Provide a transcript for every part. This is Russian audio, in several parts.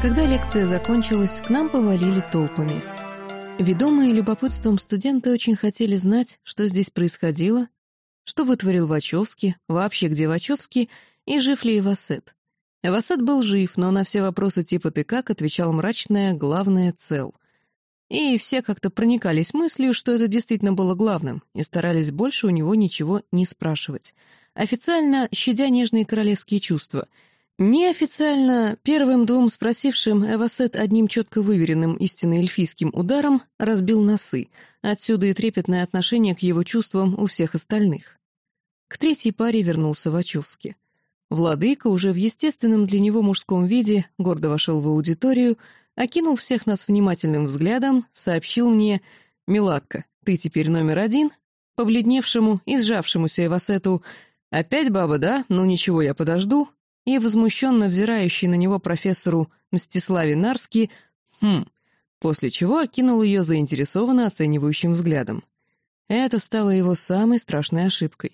Когда лекция закончилась, к нам повалили толпами. Ведомые любопытством студенты очень хотели знать, что здесь происходило, что вытворил Вачовский, вообще где Вачовский, и жив ли Эвасет. Эвасет был жив, но на все вопросы типа «ты как?» отвечал мрачное «главное цел». И все как-то проникались мыслью, что это действительно было главным, и старались больше у него ничего не спрашивать. Официально щадя нежные королевские чувства — Неофициально первым двум спросившим Эвасет одним четко выверенным истинно эльфийским ударом разбил носы, отсюда и трепетное отношение к его чувствам у всех остальных. К третьей паре вернулся Вачовски. Владыка уже в естественном для него мужском виде гордо вошел в аудиторию, окинул всех нас внимательным взглядом, сообщил мне «Милатка, ты теперь номер один?» Побледневшему и сжавшемуся Эвасету «Опять баба, да? Ну ничего, я подожду», и возмущенно взирающий на него профессору Мстиславе Нарски «Хм», после чего окинул ее заинтересованно оценивающим взглядом. Это стало его самой страшной ошибкой.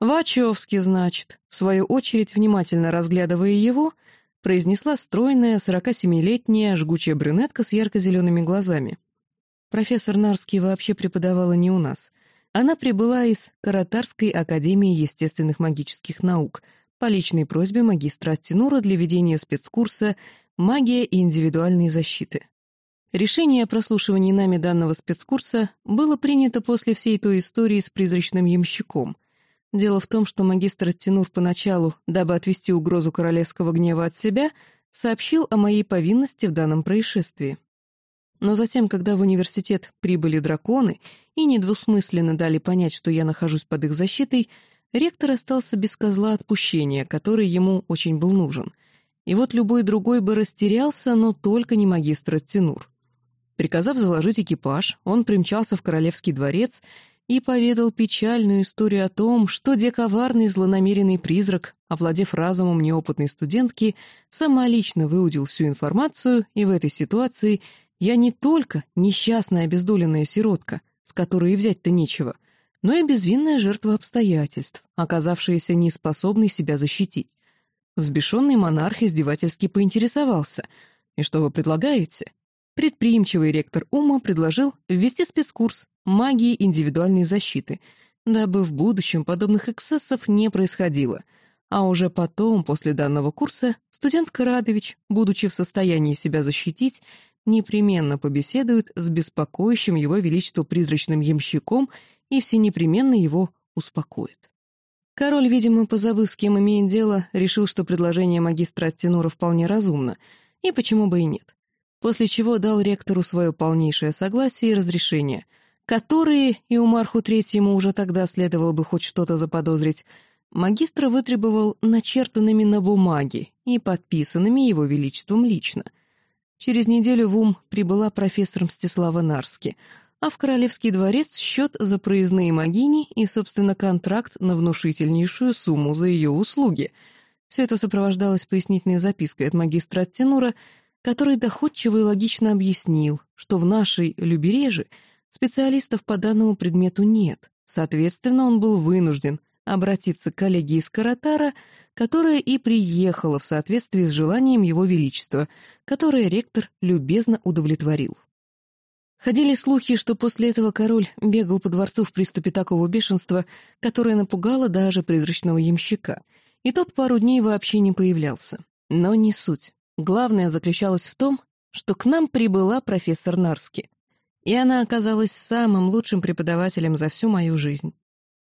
«Вачовский, значит», в свою очередь, внимательно разглядывая его, произнесла стройная, 47-летняя, жгучая брюнетка с ярко-зелеными глазами. Профессор Нарский вообще преподавала не у нас. Она прибыла из Каратарской академии естественных магических наук — по личной просьбе магистра Аттенура для ведения спецкурса «Магия и индивидуальные защиты». Решение о прослушивании нами данного спецкурса было принято после всей той истории с призрачным ямщиком. Дело в том, что магистр Аттенур поначалу, дабы отвести угрозу королевского гнева от себя, сообщил о моей повинности в данном происшествии. Но затем, когда в университет прибыли драконы и недвусмысленно дали понять, что я нахожусь под их защитой, ректор остался без козла отпущения, который ему очень был нужен. И вот любой другой бы растерялся, но только не магистр Тенур. Приказав заложить экипаж, он примчался в королевский дворец и поведал печальную историю о том, что дековарный злонамеренный призрак, овладев разумом неопытной студентки, самолично выудил всю информацию, и в этой ситуации я не только несчастная обездоленная сиротка, с которой и взять-то нечего — но и безвинная жертва обстоятельств, оказавшаяся неспособной себя защитить. Взбешенный монарх издевательски поинтересовался. «И что вы предлагаете?» Предприимчивый ректор Ума предложил ввести спецкурс магии индивидуальной защиты, дабы в будущем подобных эксцессов не происходило. А уже потом, после данного курса, студент Карадович, будучи в состоянии себя защитить, непременно побеседует с беспокоящим его величество призрачным ямщиком и все непременно его успокоит. Король, видимо, позабыв, с кем имеет дело, решил, что предложение магистра Аттенура вполне разумно, и почему бы и нет. После чего дал ректору свое полнейшее согласие и разрешение, которые, и у Марху Третьему уже тогда следовало бы хоть что-то заподозрить, магистра вытребовал начертанными на бумаге и подписанными его величеством лично. Через неделю в ум прибыла профессор Мстислава Нарски — а в Королевский дворец счет за проездные могини и, собственно, контракт на внушительнейшую сумму за ее услуги. Все это сопровождалось пояснительной запиской от магистра Аттенура, который доходчиво и логично объяснил, что в нашей Любереже специалистов по данному предмету нет, соответственно, он был вынужден обратиться к коллеге из Каратара, которая и приехала в соответствии с желанием его величества, которое ректор любезно удовлетворил. Ходили слухи, что после этого король бегал по дворцу в приступе такого бешенства, которое напугало даже призрачного ямщика, и тот пару дней вообще не появлялся. Но не суть. Главное заключалось в том, что к нам прибыла профессор Нарски, и она оказалась самым лучшим преподавателем за всю мою жизнь.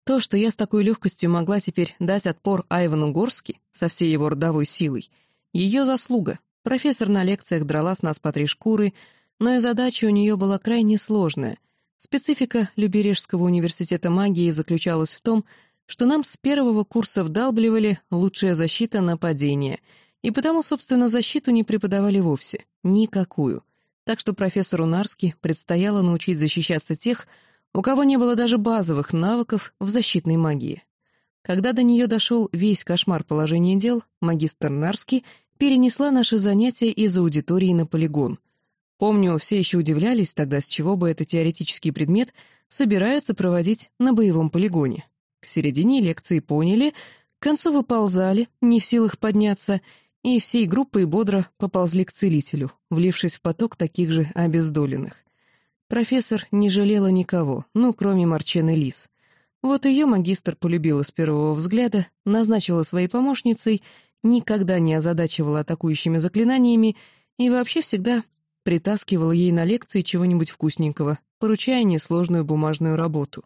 То, что я с такой легкостью могла теперь дать отпор Айвану Горски со всей его родовой силой, ее заслуга. Профессор на лекциях драла с нас по три шкуры — но и задача у нее была крайне сложная. Специфика Любережского университета магии заключалась в том, что нам с первого курса вдалбливали лучшая защита нападения, и потому, собственно, защиту не преподавали вовсе, никакую. Так что профессору Нарски предстояло научить защищаться тех, у кого не было даже базовых навыков в защитной магии. Когда до нее дошел весь кошмар положения дел, магистр Нарски перенесла наши занятия из аудитории на полигон — Помню, все еще удивлялись тогда, с чего бы этот теоретический предмет собираются проводить на боевом полигоне. К середине лекции поняли, к концу выползали, не в силах подняться, и всей группой бодро поползли к целителю, влившись в поток таких же обездоленных. Профессор не жалела никого, ну, кроме Марчены Лис. Вот ее магистр полюбила с первого взгляда, назначила своей помощницей, никогда не озадачивала атакующими заклинаниями и вообще всегда притаскивала ей на лекции чего-нибудь вкусненького, поручая несложную бумажную работу.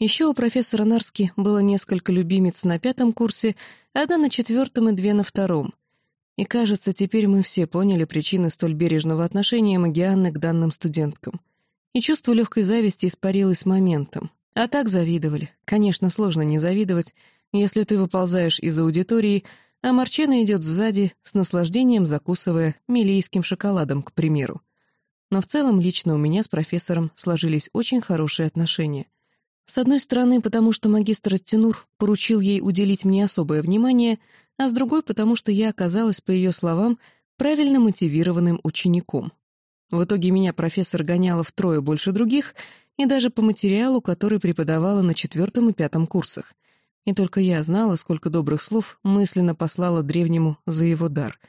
Еще у профессора Нарски было несколько любимец на пятом курсе, одна на четвертом и две на втором. И, кажется, теперь мы все поняли причины столь бережного отношения Магианны к данным студенткам. И чувство легкой зависти испарилось моментом. А так завидовали. Конечно, сложно не завидовать, если ты выползаешь из аудитории, а Марчена идет сзади, с наслаждением закусывая милийским шоколадом, к примеру. Но в целом лично у меня с профессором сложились очень хорошие отношения. С одной стороны, потому что магистр Аттенур поручил ей уделить мне особое внимание, а с другой, потому что я оказалась, по ее словам, правильно мотивированным учеником. В итоге меня профессор гоняла втрое больше других, и даже по материалу, который преподавала на четвертом и пятом курсах. И только я знала, сколько добрых слов мысленно послала древнему за его дар.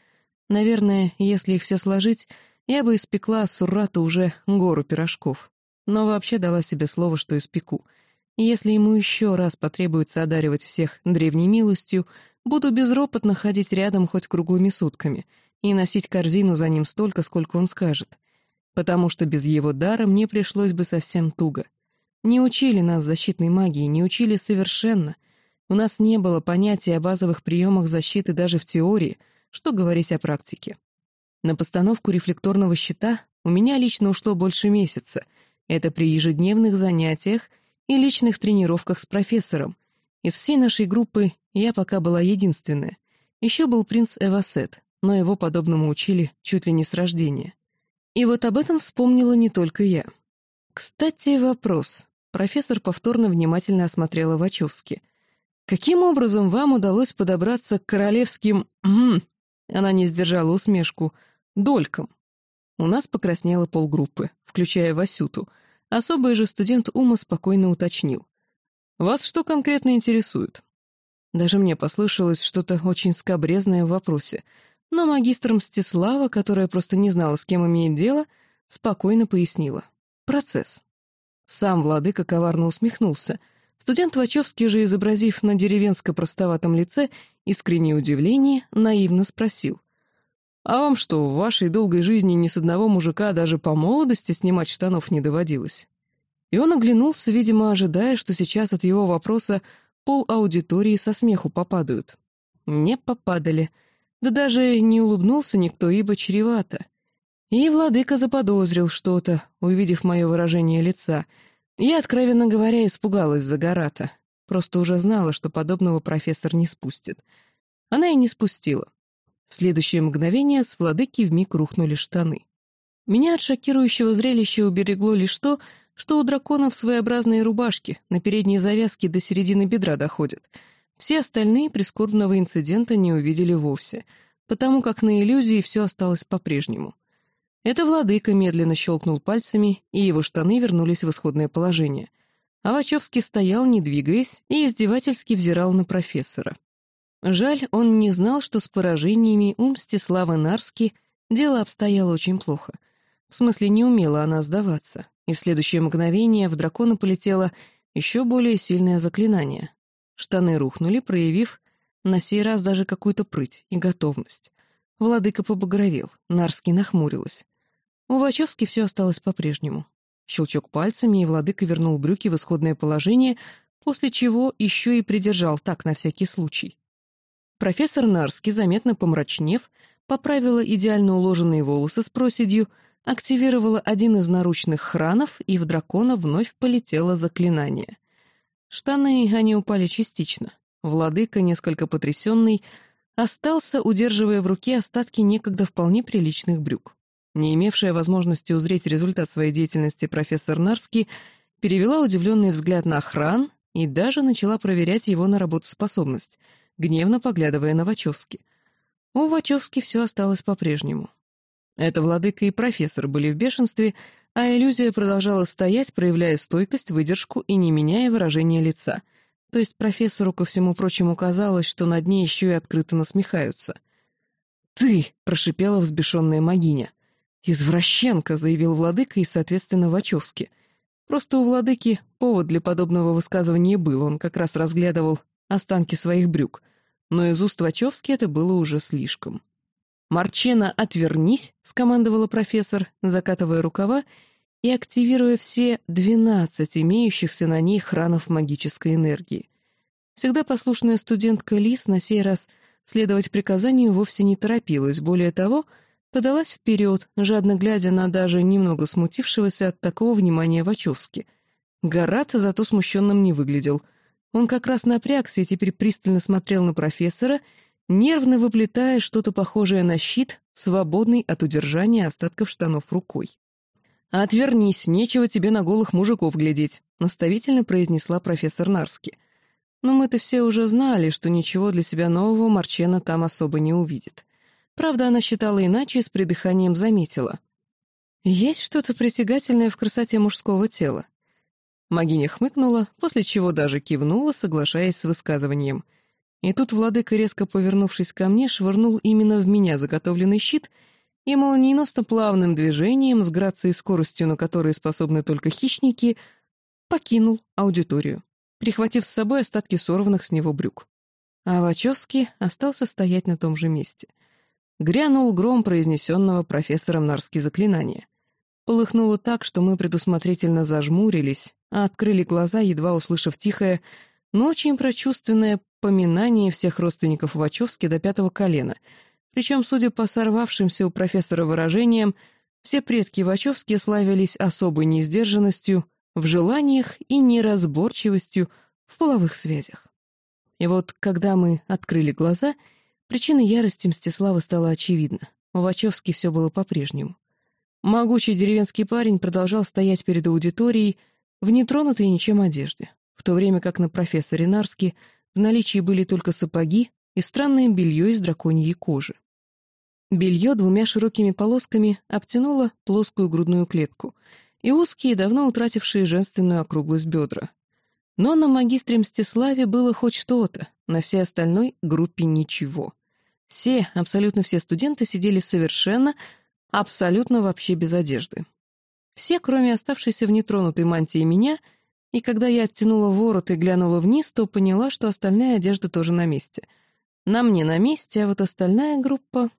Наверное, если их все сложить, я бы испекла с Уррата уже гору пирожков. Но вообще дала себе слово, что испеку. Если ему еще раз потребуется одаривать всех древней милостью, буду безропотно ходить рядом хоть круглыми сутками и носить корзину за ним столько, сколько он скажет. Потому что без его дара мне пришлось бы совсем туго. Не учили нас защитной магии, не учили совершенно — у нас не было понятия о базовых приемах защиты даже в теории, что говорить о практике. На постановку рефлекторного щита у меня лично ушло больше месяца. Это при ежедневных занятиях и личных тренировках с профессором. Из всей нашей группы я пока была единственная. Еще был принц Эвасет, но его подобному учили чуть ли не с рождения. И вот об этом вспомнила не только я. Кстати, вопрос. Профессор повторно внимательно осмотрела Вачовски — Каким образом вам удалось подобраться к королевским... Она не сдержала усмешку. Долькам. У нас покраснело полгруппы, включая Васюту. Особый же студент Ума спокойно уточнил. «Вас что конкретно интересует?» Даже мне послышалось что-то очень скобрезное в вопросе, но магистр Мстислава, которая просто не знала, с кем имеет дело, спокойно пояснила. «Процесс». Сам владыка коварно усмехнулся — Студент Вачовский же, изобразив на деревенско-простоватом лице искреннее удивление, наивно спросил. «А вам что, в вашей долгой жизни ни с одного мужика даже по молодости снимать штанов не доводилось?» И он оглянулся, видимо, ожидая, что сейчас от его вопроса пол аудитории со смеху попадают. Не попадали. Да даже не улыбнулся никто, ибо чревато. И владыка заподозрил что-то, увидев мое выражение лица — я, откровенно говоря, испугалась за Гарата. Просто уже знала, что подобного профессор не спустит. Она и не спустила. В следующее мгновение с владыки вмиг рухнули штаны. Меня от шокирующего зрелища уберегло лишь то, что у драконов своеобразные рубашки на передней завязке до середины бедра доходят. Все остальные прискорбного инцидента не увидели вовсе, потому как на иллюзии все осталось по-прежнему. Это владыка медленно щелкнул пальцами, и его штаны вернулись в исходное положение. Вачовский стоял, не двигаясь, и издевательски взирал на профессора. Жаль, он не знал, что с поражениями у Мстиславы Нарски дело обстояло очень плохо. В смысле, не умела она сдаваться, и в следующее мгновение в дракона полетело еще более сильное заклинание. Штаны рухнули, проявив на сей раз даже какую-то прыть и готовность. Владыка побагровел, Нарский нахмурилась. У Вачовски все осталось по-прежнему. Щелчок пальцами, и владыка вернул брюки в исходное положение, после чего еще и придержал так на всякий случай. Профессор Нарский, заметно помрачнев, поправила идеально уложенные волосы с проседью, активировала один из наручных хранов, и в дракона вновь полетело заклинание. Штаны, они упали частично. Владыка, несколько потрясенный, остался, удерживая в руке остатки некогда вполне приличных брюк. Не имевшая возможности узреть результат своей деятельности профессор Нарский перевела удивленный взгляд на охран и даже начала проверять его на работоспособность, гневно поглядывая на Вачовски. У Вачовски все осталось по-прежнему. Это владыка и профессор были в бешенстве, а иллюзия продолжала стоять, проявляя стойкость, выдержку и не меняя выражения лица. То есть профессору, ко всему прочему, казалось, что над ней еще и открыто насмехаются — «Ты!» — прошипела взбешенная могиня. «Извращенка!» — заявил владыка и, соответственно, Вачовски. Просто у владыки повод для подобного высказывания был, он как раз разглядывал останки своих брюк. Но из уст Вачовски это было уже слишком. «Марчена, отвернись!» — скомандовала профессор, закатывая рукава и активируя все двенадцать имеющихся на ней хранов магической энергии. Всегда послушная студентка Лис на сей раз следовать приказанию вовсе не торопилась, более того, подалась вперед, жадно глядя на даже немного смутившегося от такого внимания Вачовски. Гарат зато смущенным не выглядел. Он как раз напрягся и теперь пристально смотрел на профессора, нервно выплетая что-то похожее на щит, свободный от удержания остатков штанов рукой. «Отвернись, нечего тебе на голых мужиков глядеть», — наставительно произнесла профессор Нарски. Но мы-то все уже знали, что ничего для себя нового Марчена там особо не увидит. Правда, она считала иначе и с придыханием заметила. «Есть что-то притягательное в красоте мужского тела». Магиня хмыкнула, после чего даже кивнула, соглашаясь с высказыванием. И тут владыка, резко повернувшись ко мне, швырнул именно в меня заготовленный щит — и молниеносно плавным движением, с грацией и скоростью, на которые способны только хищники, покинул аудиторию, прихватив с собой остатки сорванных с него брюк. А Вачовский остался стоять на том же месте. Грянул гром произнесенного профессором Нарски заклинания. Полыхнуло так, что мы предусмотрительно зажмурились, а открыли глаза, едва услышав тихое, но очень прочувственное поминание всех родственников Вачовски до пятого колена — причем, судя по сорвавшимся у профессора выражениям, все предки Вачовские славились особой неиздержанностью в желаниях и неразборчивостью в половых связях. И вот, когда мы открыли глаза, причина ярости Мстислава стала очевидна. У Вачовски все было по-прежнему. Могучий деревенский парень продолжал стоять перед аудиторией в нетронутой ничем одежде, в то время как на профессоре Нарске в наличии были только сапоги и странное белье из драконьей кожи. Белье двумя широкими полосками обтянуло плоскую грудную клетку и узкие, давно утратившие женственную округлость бедра. Но на магистре Мстиславе было хоть что-то, на всей остальной группе ничего. Все, абсолютно все студенты сидели совершенно, абсолютно вообще без одежды. Все, кроме оставшейся в нетронутой мантии меня, и когда я оттянула ворот и глянула вниз, то поняла, что остальная одежда тоже на месте. На мне на месте, а вот остальная группа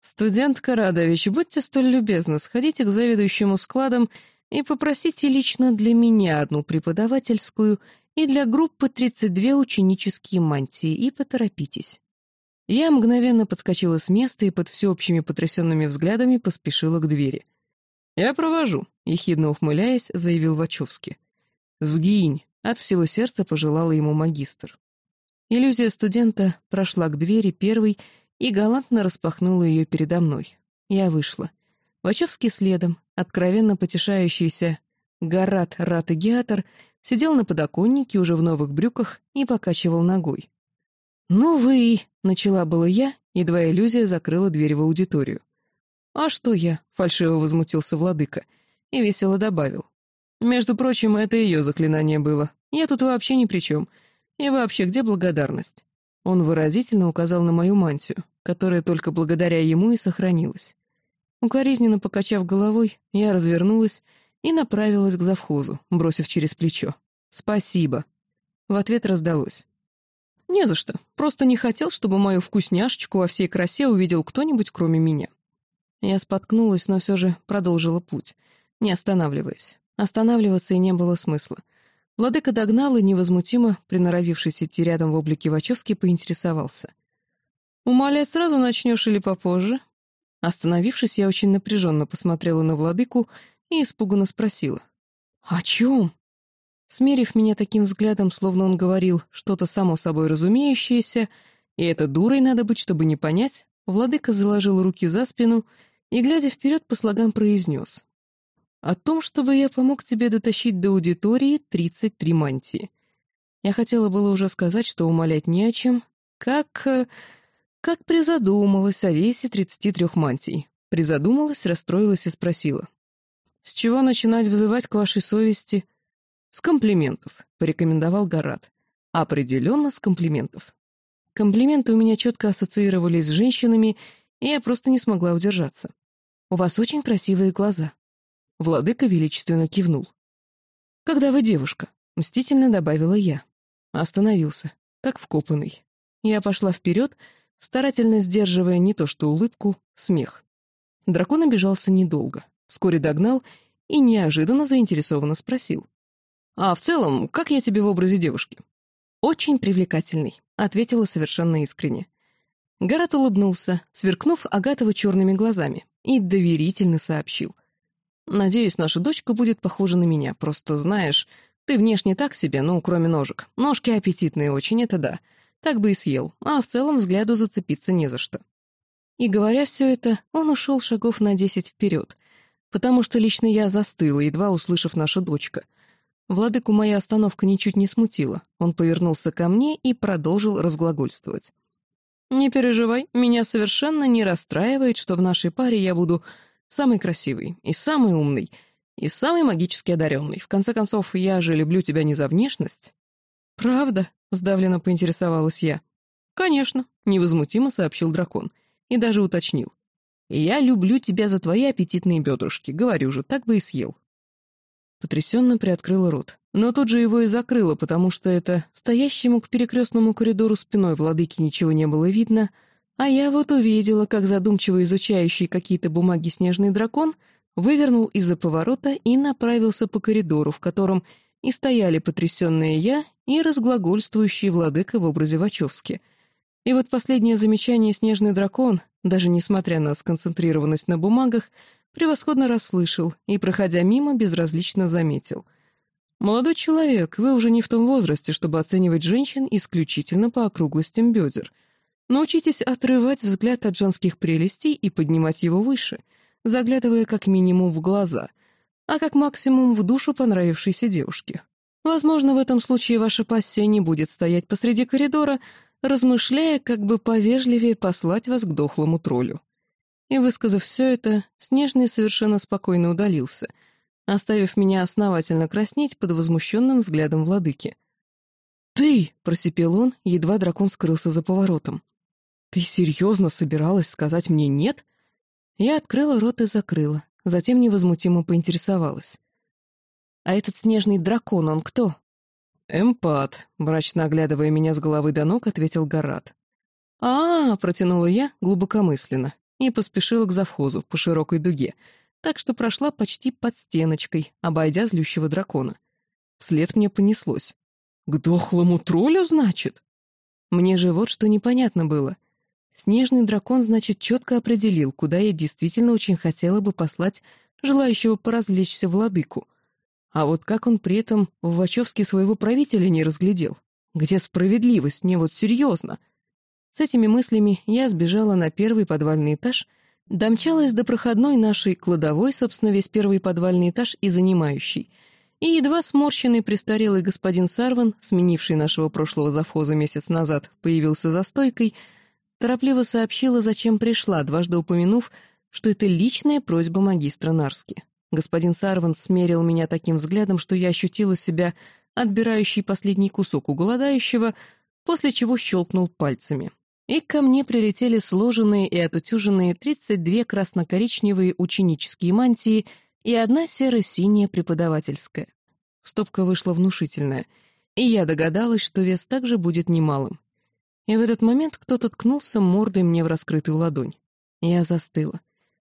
«Студентка Радович, будьте столь любезны, сходите к заведующему складом и попросите лично для меня одну преподавательскую и для группы 32 ученические мантии, и поторопитесь». Я мгновенно подскочила с места и под всеобщими потрясенными взглядами поспешила к двери. «Я провожу», — ехидно ухмыляясь, заявил Вачовски. «Сгинь!» — от всего сердца пожелала ему магистр. Иллюзия студента прошла к двери первой и галантно распахнула ее передо мной. Я вышла. Вачовский следом, откровенно потешающийся Гарат Ратагиатор сидел на подоконнике уже в новых брюках и покачивал ногой. «Ну вы...» — начала было я, едва иллюзия закрыла дверь в аудиторию. «А что я?» — фальшиво возмутился владыка и весело добавил. «Между прочим, это ее заклинание было. Я тут вообще ни при чем. И вообще, где благодарность?» Он выразительно указал на мою мантию, которая только благодаря ему и сохранилась. Укоризненно покачав головой, я развернулась и направилась к завхозу, бросив через плечо. «Спасибо». В ответ раздалось. «Не за что. Просто не хотел, чтобы мою вкусняшечку во всей красе увидел кто-нибудь, кроме меня». Я споткнулась, но все же продолжила путь, не останавливаясь. Останавливаться и не было смысла. Владыка догнал и невозмутимо, приноровившись идти рядом в облике Вачовски, поинтересовался. «Умолять сразу начнешь или попозже?» Остановившись, я очень напряженно посмотрела на владыку и испуганно спросила. «О чем?» Смерив меня таким взглядом, словно он говорил что-то само собой разумеющееся, и это дурой надо быть, чтобы не понять, владыка заложил руки за спину и, глядя вперед, по слогам произнес. О том, чтобы я помог тебе дотащить до аудитории 33 мантии. Я хотела было уже сказать, что умолять не о чем, как... Э, как призадумалась о весе 33 мантий. Призадумалась, расстроилась и спросила. «С чего начинать вызывать к вашей совести?» «С комплиментов», — порекомендовал Гарат. «Определенно с комплиментов». Комплименты у меня четко ассоциировались с женщинами, и я просто не смогла удержаться. «У вас очень красивые глаза». Владыка величественно кивнул. «Когда вы девушка?» — мстительно добавила я. Остановился, как вкопанный. Я пошла вперед, старательно сдерживая не то что улыбку, смех. Дракон обижался недолго, вскоре догнал и неожиданно заинтересованно спросил. «А в целом, как я тебе в образе девушки?» «Очень привлекательный», — ответила совершенно искренне. Гарат улыбнулся, сверкнув Агатова черными глазами, и доверительно сообщил. «Надеюсь, наша дочка будет похожа на меня, просто знаешь, ты внешне так себе, ну, кроме ножек. Ножки аппетитные очень, это да. Так бы и съел, а в целом взгляду зацепиться не за что». И говоря все это, он ушел шагов на десять вперед, потому что лично я застыла, едва услышав наша дочка. Владыку моя остановка ничуть не смутила. Он повернулся ко мне и продолжил разглагольствовать. «Не переживай, меня совершенно не расстраивает, что в нашей паре я буду самый красивый и самый умный, и самый магически одаренный. В конце концов, я же люблю тебя не за внешность». «Правда?» — сдавленно поинтересовалась я. «Конечно», — невозмутимо сообщил дракон и даже уточнил. «Я люблю тебя за твои аппетитные бедрышки, говорю же, так бы и съел». Потрясенно приоткрыла рот, но тут же его и закрыла, потому что это стоящему к перекрестному коридору спиной владыки ничего не было видно, а я вот увидела, как задумчиво изучающий какие-то бумаги снежный дракон вывернул из-за поворота и направился по коридору, в котором и стояли потрясенные я и разглагольствующий владыка в образе Вачовски — и вот последнее замечание «Снежный дракон», даже несмотря на сконцентрированность на бумагах, превосходно расслышал и, проходя мимо, безразлично заметил. «Молодой человек, вы уже не в том возрасте, чтобы оценивать женщин исключительно по округлостям бедер. Научитесь отрывать взгляд от женских прелестей и поднимать его выше, заглядывая как минимум в глаза, а как максимум в душу понравившейся девушки. Возможно, в этом случае ваша пассия не будет стоять посреди коридора, размышляя, как бы повежливее послать вас к дохлому троллю. И, высказав все это, Снежный совершенно спокойно удалился, оставив меня основательно краснеть под возмущенным взглядом владыки. «Ты!» — просипел он, едва дракон скрылся за поворотом. «Ты серьезно собиралась сказать мне «нет»?» Я открыла рот и закрыла, затем невозмутимо поинтересовалась. «А этот снежный дракон, он кто?» «Эмпат», — мрачно оглядывая меня с головы до ног, ответил Гарат. а, -а, -а протянула я глубокомысленно и поспешила к завхозу по широкой дуге, так что прошла почти под стеночкой, обойдя злющего дракона. Вслед мне понеслось. «К дохлому троллю, значит?» Мне же вот что непонятно было. Снежный дракон, значит, четко определил, куда я действительно очень хотела бы послать желающего поразвлечься владыку — а вот как он при этом в Вачовске своего правителя не разглядел? Где справедливость? Не вот серьезно. С этими мыслями я сбежала на первый подвальный этаж, домчалась до проходной нашей кладовой, собственно, весь первый подвальный этаж и занимающий. И едва сморщенный престарелый господин Сарван, сменивший нашего прошлого завхоза месяц назад, появился за стойкой, торопливо сообщила, зачем пришла, дважды упомянув, что это личная просьба магистра Нарски. Господин Сарван смерил меня таким взглядом, что я ощутила себя отбирающей последний кусок у голодающего, после чего щелкнул пальцами. И ко мне прилетели сложенные и отутюженные 32 красно-коричневые ученические мантии и одна серо-синяя преподавательская. Стопка вышла внушительная, и я догадалась, что вес также будет немалым. И в этот момент кто-то ткнулся мордой мне в раскрытую ладонь. Я застыла.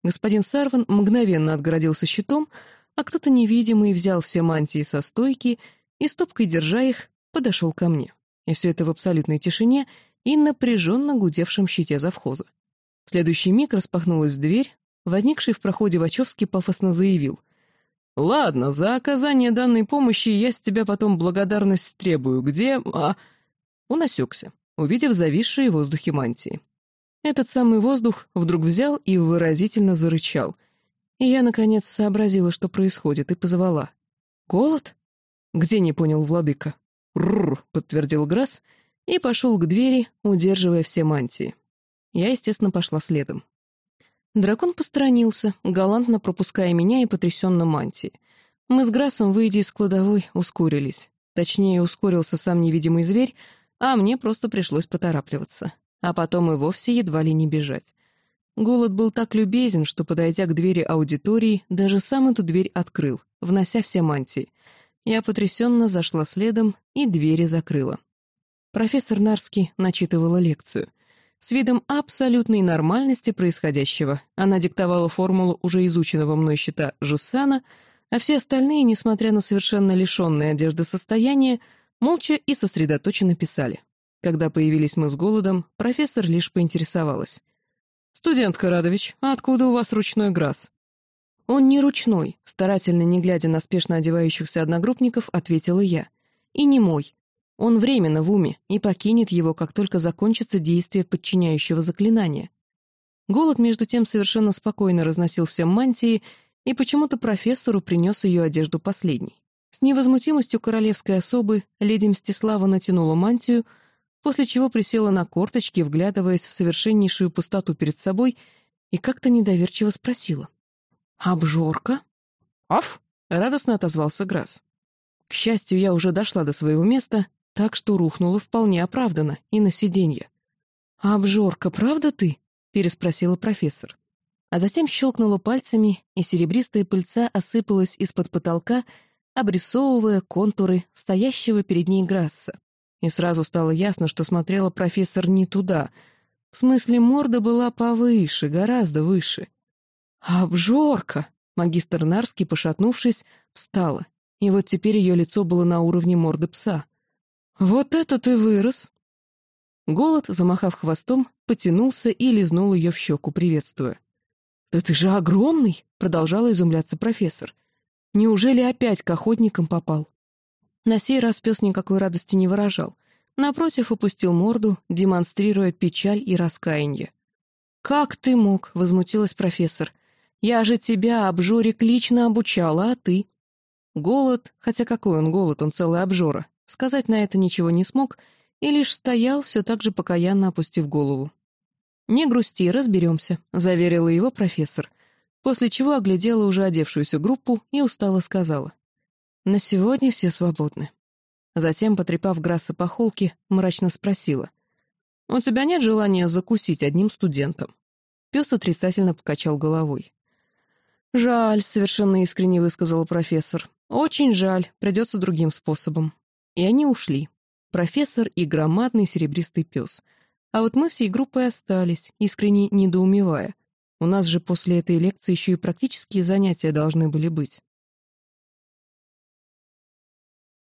Господин Сарван мгновенно отгородился щитом, а кто-то невидимый взял все мантии со стойки и, стопкой держа их, подошел ко мне. И все это в абсолютной тишине и напряженно гудевшем щите завхоза. В следующий миг распахнулась дверь, возникший в проходе Вачовский пафосно заявил. «Ладно, за оказание данной помощи я с тебя потом благодарность требую. Где...» а... Он осекся, увидев зависшие в воздухе мантии. Этот самый воздух вдруг взял и выразительно зарычал. И я, наконец, сообразила, что происходит, и позвала. «Голод?» «Где?» — не понял владыка. «Рррр», — подтвердил Грасс и пошел к двери, удерживая все мантии. Я, естественно, пошла следом. Дракон посторонился, галантно пропуская меня и потрясенно мантии. Мы с Грассом, выйдя из кладовой, ускорились. Точнее, ускорился сам невидимый зверь, а мне просто пришлось поторапливаться. А потом и вовсе едва ли не бежать. Голод был так любезен, что, подойдя к двери аудитории, даже сам эту дверь открыл, внося все мантии. Я потрясенно зашла следом и двери закрыла. Профессор Нарский начитывала лекцию. С видом абсолютной нормальности происходящего она диктовала формулу уже изученного мной счета Жуссана, а все остальные, несмотря на совершенно лишенное одежды состояние, молча и сосредоточенно писали. Когда появились мы с голодом, профессор лишь поинтересовалась. «Студент Карадович, а откуда у вас ручной грас?» «Он не ручной», — старательно не глядя на спешно одевающихся одногруппников, ответила я. «И не мой. Он временно в уме и покинет его, как только закончится действие подчиняющего заклинания». Голод, между тем, совершенно спокойно разносил всем мантии, и почему-то профессору принес ее одежду последней. С невозмутимостью королевской особы леди Мстислава натянула мантию, после чего присела на корточки, вглядываясь в совершеннейшую пустоту перед собой, и как-то недоверчиво спросила. «Обжорка?» «Аф!» — радостно отозвался Грасс. К счастью, я уже дошла до своего места, так что рухнула вполне оправданно и на сиденье. «Обжорка, правда ты?» — переспросила профессор. А затем щелкнула пальцами, и серебристая пыльца осыпалась из-под потолка, обрисовывая контуры стоящего перед ней Грасса и сразу стало ясно, что смотрела профессор не туда. В смысле, морда была повыше, гораздо выше. «Обжорка!» — магистр Нарский, пошатнувшись, встала, и вот теперь ее лицо было на уровне морды пса. «Вот это ты вырос!» Голод, замахав хвостом, потянулся и лизнул ее в щеку, приветствуя. «Да ты же огромный!» — продолжала изумляться профессор. «Неужели опять к охотникам попал?» На сей раз пес никакой радости не выражал. Напротив, опустил морду, демонстрируя печаль и раскаяние. «Как ты мог?» — возмутилась профессор. «Я же тебя, обжорик, лично обучала, а ты?» Голод, хотя какой он голод, он целый обжора, сказать на это ничего не смог и лишь стоял, все так же покаянно опустив голову. «Не грусти, разберемся», — заверила его профессор, после чего оглядела уже одевшуюся группу и устало сказала. На сегодня все свободны. Затем, потрепав Грасса по холке, мрачно спросила. «У тебя нет желания закусить одним студентом?» Пес отрицательно покачал головой. «Жаль», — совершенно искренне высказала профессор. «Очень жаль, придется другим способом». И они ушли. Профессор и громадный серебристый пес. А вот мы всей группой остались, искренне недоумевая. У нас же после этой лекции еще и практические занятия должны были быть.